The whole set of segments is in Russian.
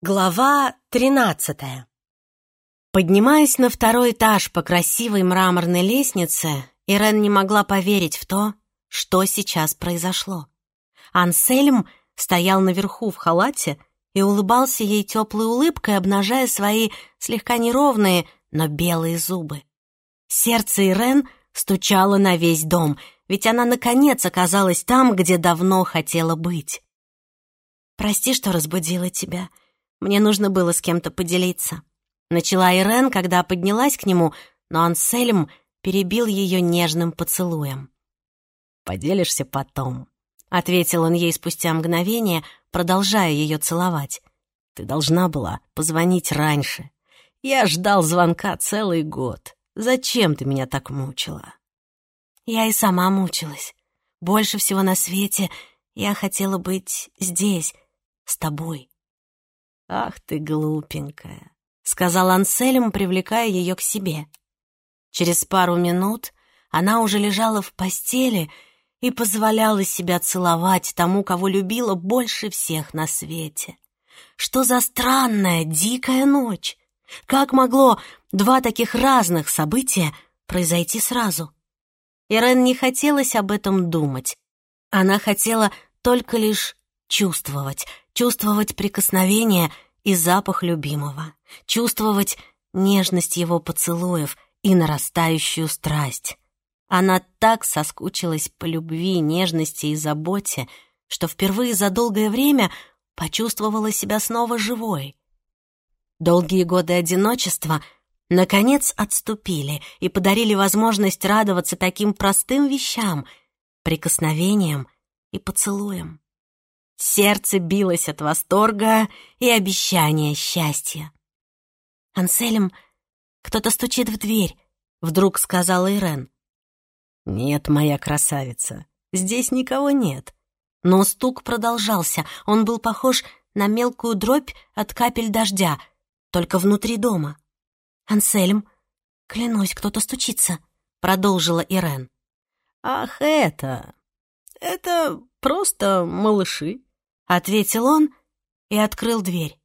Глава тринадцатая Поднимаясь на второй этаж по красивой мраморной лестнице, Ирен не могла поверить в то, что сейчас произошло. Ансельм стоял наверху в халате и улыбался ей теплой улыбкой, обнажая свои слегка неровные, но белые зубы. Сердце Ирен стучало на весь дом, ведь она наконец оказалась там, где давно хотела быть. «Прости, что разбудила тебя», мне нужно было с кем-то поделиться. Начала Ирен, когда поднялась к нему, но Ансельм перебил ее нежным поцелуем. «Поделишься потом», — ответил он ей спустя мгновение, продолжая ее целовать. «Ты должна была позвонить раньше. Я ждал звонка целый год. Зачем ты меня так мучила?» Я и сама мучилась. Больше всего на свете я хотела быть здесь, с тобой. «Ах ты, глупенькая», — сказал Ансельм, привлекая ее к себе. Через пару минут она уже лежала в постели и позволяла себя целовать тому, кого любила больше всех на свете. Что за странная, дикая ночь! Как могло два таких разных события произойти сразу? Ирен не хотелось об этом думать. Она хотела только лишь чувствовать, чувствовать прикосновение и запах любимого, чувствовать нежность его поцелуев и нарастающую страсть. Она так соскучилась по любви, нежности и заботе, что впервые за долгое время почувствовала себя снова живой. Долгие годы одиночества наконец отступили и подарили возможность радоваться таким простым вещам, прикосновениям и поцелуям. Сердце билось от восторга и обещания счастья. «Ансельм, кто-то стучит в дверь», — вдруг сказала Ирен. «Нет, моя красавица, здесь никого нет». Но стук продолжался, он был похож на мелкую дробь от капель дождя, только внутри дома. «Ансельм, клянусь, кто-то стучится», — продолжила Ирен. «Ах, это... это просто малыши», ответил он и открыл дверь.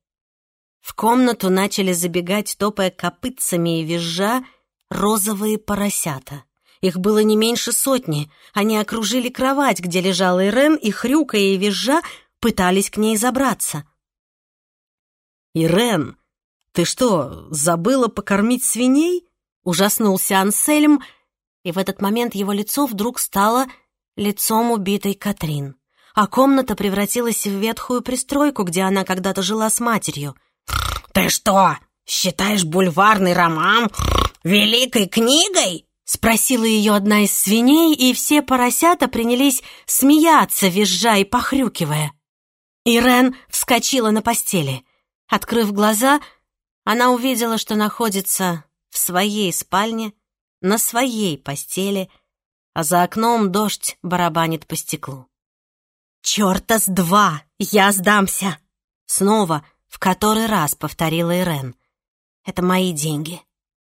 В комнату начали забегать, топая копытцами и визжа, розовые поросята. Их было не меньше сотни. Они окружили кровать, где лежала Ирен, и, хрюкая и визжа, пытались к ней забраться. «Ирен, ты что, забыла покормить свиней?» Ужаснулся Ансельм, и в этот момент его лицо вдруг стало лицом убитой Катрин а комната превратилась в ветхую пристройку, где она когда-то жила с матерью. «Ты что, считаешь бульварный роман великой книгой?» Спросила ее одна из свиней, и все поросята принялись смеяться, визжа и похрюкивая. Ирен вскочила на постели. Открыв глаза, она увидела, что находится в своей спальне, на своей постели, а за окном дождь барабанит по стеклу. «Чёрта с два! Я сдамся!» Снова, в который раз повторила Ирен. «Это мои деньги.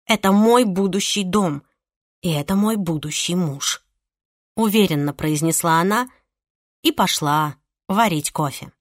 Это мой будущий дом. И это мой будущий муж». Уверенно произнесла она и пошла варить кофе.